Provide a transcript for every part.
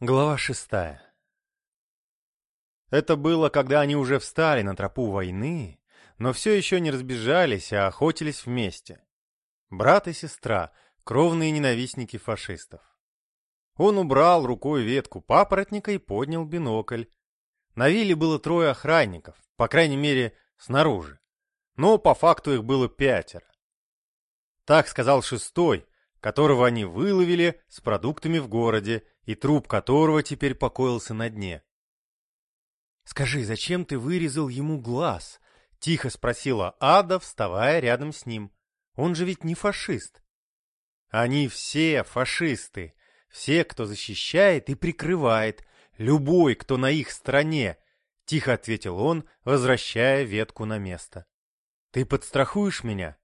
Глава шестая Это было, когда они уже встали на тропу войны, но все еще не разбежались, а охотились вместе. Брат и сестра, кровные ненавистники фашистов. Он убрал рукой ветку папоротника и поднял бинокль. На вилле было трое охранников, по крайней мере, снаружи. Но по факту их было пятеро. Так сказал шестой, которого они выловили с продуктами в городе, и труп которого теперь покоился на дне. «Скажи, зачем ты вырезал ему глаз?» — тихо спросила Ада, вставая рядом с ним. «Он же ведь не фашист». «Они все фашисты, все, кто защищает и прикрывает, любой, кто на их стороне», — тихо ответил он, возвращая ветку на место. «Ты подстрахуешь меня?»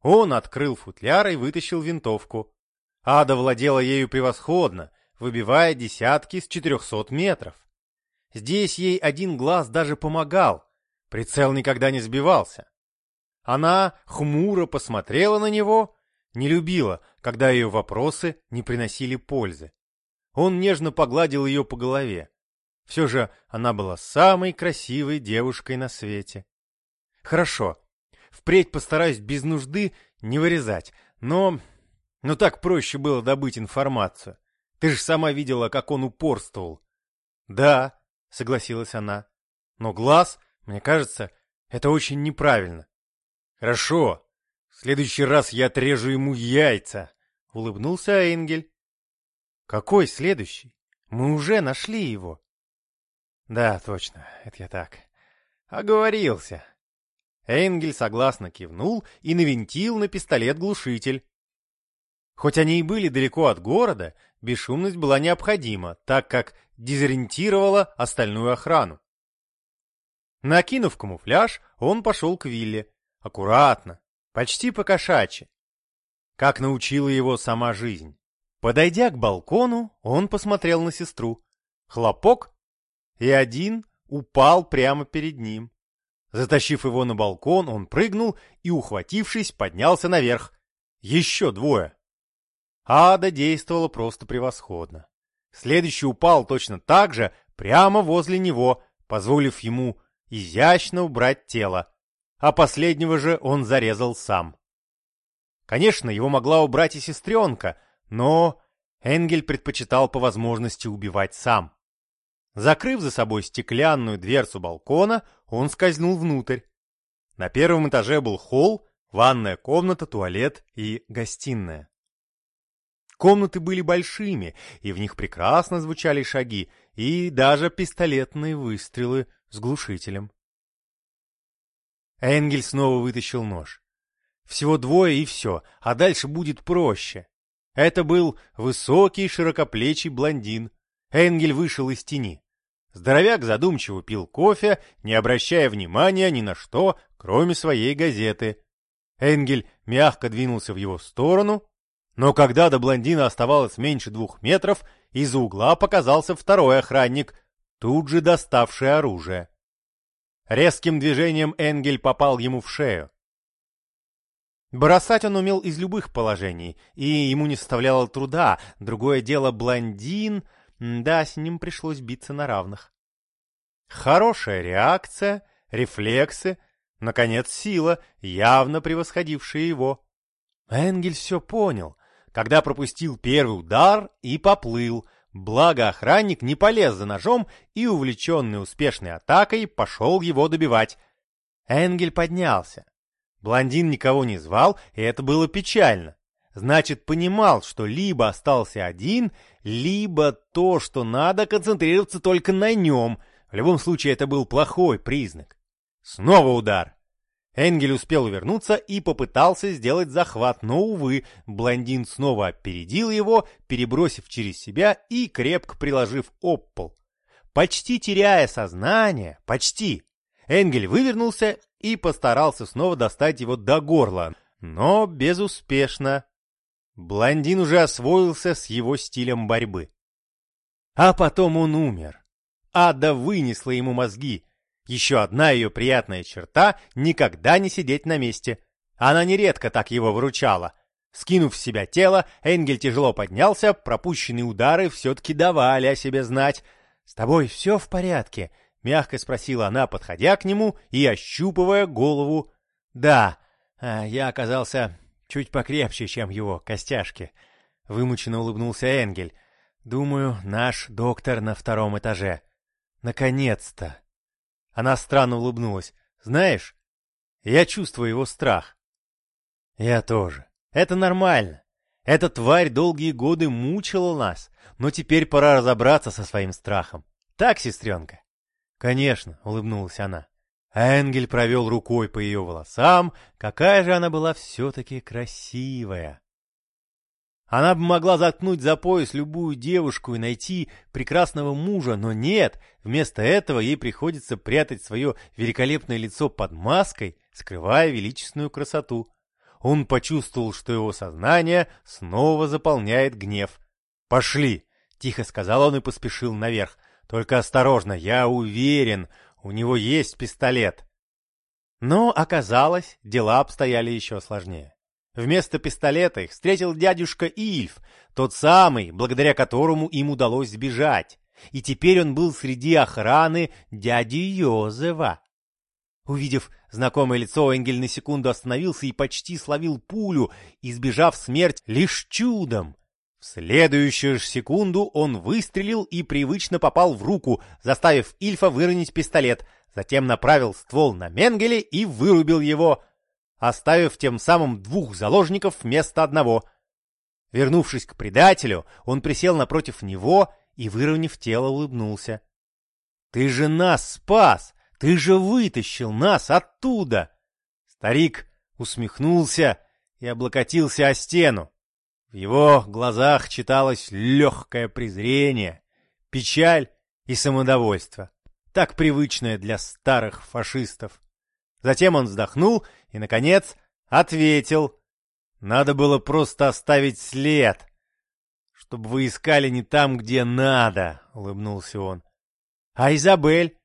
Он открыл футляр и вытащил винтовку. Ада владела ею превосходно, выбивая десятки с четырехсот метров. Здесь ей один глаз даже помогал, прицел никогда не сбивался. Она хмуро посмотрела на него, не любила, когда ее вопросы не приносили пользы. Он нежно погладил ее по голове. Все же она была самой красивой девушкой на свете. «Хорошо, Впредь постараюсь без нужды не вырезать. Но... Но так проще было добыть информацию. Ты же сама видела, как он упорствовал. Да, согласилась она. Но глаз, мне кажется, это очень неправильно. Хорошо. В следующий раз я отрежу ему яйца, улыбнулся Энгель. Какой следующий? Мы уже нашли его. Да, точно, это я так. Оговорился. Энгель согласно кивнул и навинтил на пистолет глушитель. Хоть они и были далеко от города, бесшумность была необходима, так как дезориентировала остальную охрану. Накинув камуфляж, он пошел к вилле. Аккуратно, почти по-кошачьи. Как научила его сама жизнь. Подойдя к балкону, он посмотрел на сестру. Хлопок, и один упал прямо перед ним. Затащив его на балкон, он прыгнул и, ухватившись, поднялся наверх. Еще двое. Ада действовала просто превосходно. Следующий упал точно так же, прямо возле него, позволив ему изящно убрать тело, а последнего же он зарезал сам. Конечно, его могла убрать и сестренка, но Энгель предпочитал по возможности убивать сам. Закрыв за собой стеклянную дверцу балкона, он скользнул внутрь. На первом этаже был холл, ванная комната, туалет и гостиная. Комнаты были большими, и в них прекрасно звучали шаги и даже пистолетные выстрелы с глушителем. Энгель снова вытащил нож. Всего двое и все, а дальше будет проще. Это был высокий широкоплечий блондин. Энгель вышел из тени. Здоровяк задумчиво пил кофе, не обращая внимания ни на что, кроме своей газеты. Энгель мягко двинулся в его сторону, но когда до блондина оставалось меньше двух метров, из-за угла показался второй охранник, тут же доставший оружие. Резким движением Энгель попал ему в шею. Бросать он умел из любых положений, и ему не составляло труда. Другое дело блондин — да, с ним пришлось биться на равных. Хорошая реакция, рефлексы, наконец сила, явно превосходившая его. Энгель все понял, когда пропустил первый удар и поплыл, благо охранник не полез за ножом и, увлеченный успешной атакой, пошел его добивать. Энгель поднялся. Блондин никого не звал, и это было печально значит понимал, что либо остался один, либо то, что надо концентрироваться только на нем. В любом случае это был плохой признак. Снова удар. Энгель успел увернуться и попытался сделать захват, но, увы, блондин снова опередил его, перебросив через себя и крепко приложив об пол. Почти теряя сознание, почти, Энгель вывернулся и постарался снова достать его до горла, но безуспешно. Блондин уже освоился с его стилем борьбы. А потом он умер. Ада вынесла ему мозги. Еще одна ее приятная черта — никогда не сидеть на месте. Она нередко так его выручала. Скинув с себя тело, Энгель тяжело поднялся, пропущенные удары все-таки давали о себе знать. «С тобой все в порядке?» — мягко спросила она, подходя к нему и ощупывая голову. «Да, а я оказался чуть покрепче, чем его костяшки», — вымученно улыбнулся Энгель. «Думаю, наш доктор на втором этаже. Наконец-то!» Она странно улыбнулась. «Знаешь, я чувствую его страх». «Я тоже. Это нормально. Эта тварь долгие годы мучила нас, но теперь пора разобраться со своим страхом. Так, сестренка?» «Конечно», — улыбнулась она. Энгель провел рукой по ее волосам. Какая же она была все-таки красивая. Она бы могла заткнуть за пояс любую девушку и найти прекрасного мужа, но нет, вместо этого ей приходится прятать свое великолепное лицо под маской, скрывая величественную красоту. Он почувствовал, что его сознание снова заполняет гнев. «Пошли!» — тихо сказал он и поспешил наверх. «Только осторожно, я уверен, у него есть пистолет». Но оказалось, дела обстояли еще сложнее. Вместо пистолета их встретил дядюшка Ильф, тот самый, благодаря которому им удалось сбежать. И теперь он был среди охраны дяди Йозева. Увидев знакомое лицо, Энгель на секунду остановился и почти словил пулю, избежав смерть лишь чудом. В следующую же секунду он выстрелил и привычно попал в руку, заставив Ильфа выронить пистолет, затем направил ствол на Менгеле и вырубил его, оставив тем самым двух заложников вместо одного. Вернувшись к предателю, он присел напротив него и, выровняв тело, улыбнулся. — Ты же нас спас! Ты же вытащил нас оттуда!» Старик усмехнулся и облокотился о стену. В его глазах читалось легкое презрение, печаль и самодовольство, так привычное для старых фашистов. Затем он вздохнул и, наконец, ответил. «Надо было просто оставить след, чтобы вы искали не там, где надо», — улыбнулся он. «А Изабель?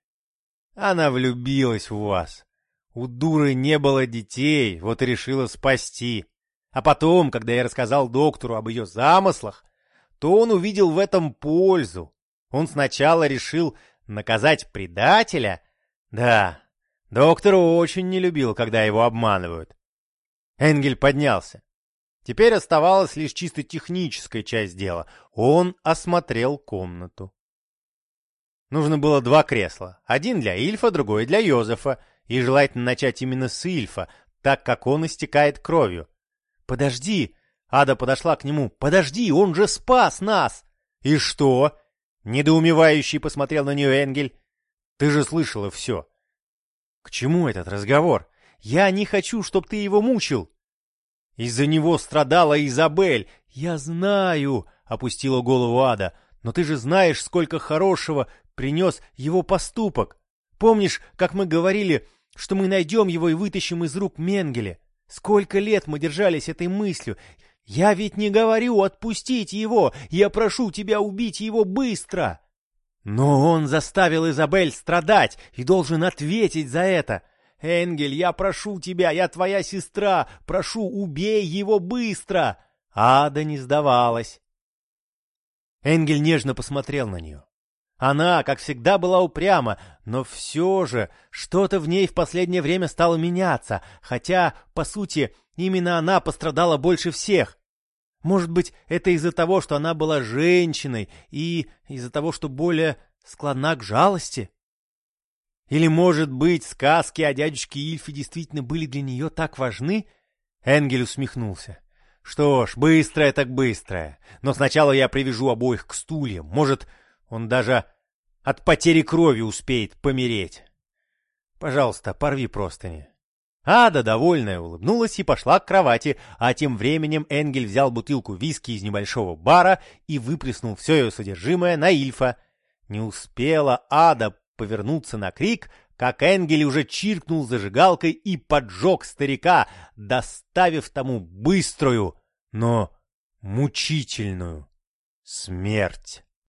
Она влюбилась в вас. У дуры не было детей, вот и решила спасти. А потом, когда я рассказал доктору об ее замыслах, то он увидел в этом пользу. Он сначала решил наказать предателя. Да, доктор очень не любил, когда его обманывают. Энгель поднялся. Теперь оставалась лишь чисто техническая часть дела. Он осмотрел комнату. Нужно было два кресла. Один для Ильфа, другой для Йозефа. И желательно начать именно с Ильфа, так как он истекает кровью. «Подожди!» Ада подошла к нему. «Подожди, он же спас нас!» «И что?» Недоумевающий посмотрел на нее Энгель. «Ты же слышала все!» «К чему этот разговор? Я не хочу, чтобы ты его мучил!» «Из-за него страдала Изабель!» «Я знаю!» — опустила голову Ада. «Но ты же знаешь, сколько хорошего принес его поступок. Помнишь, как мы говорили, что мы найдем его и вытащим из рук Менгеля? Сколько лет мы держались этой мыслью. Я ведь не говорю отпустить его, я прошу тебя убить его быстро. Но он заставил Изабель страдать и должен ответить за это. Энгель, я прошу тебя, я твоя сестра, прошу, убей его быстро. Ада не сдавалась. Энгель нежно посмотрел на нее. Она, как всегда, была упряма, но все же что-то в ней в последнее время стало меняться, хотя, по сути, именно она пострадала больше всех. Может быть, это из-за того, что она была женщиной и из-за того, что более складна к жалости? Или, может быть, сказки о дядюшке Ильфе действительно были для нее так важны? Энгель усмехнулся. Что ж, быстрое так быстрое. Но сначала я привяжу обоих к стульям. Может, он даже от потери крови успеет помереть. Пожалуйста, порви простыни. Ада, довольная, улыбнулась и пошла к кровати, а тем временем Энгель взял бутылку виски из небольшого бара и выплеснул все ее содержимое на Ильфа. Не успела Ада повернуться на крик, как Энгель уже чиркнул зажигалкой и поджег старика, доставив тому быструю, но мучительную смерть.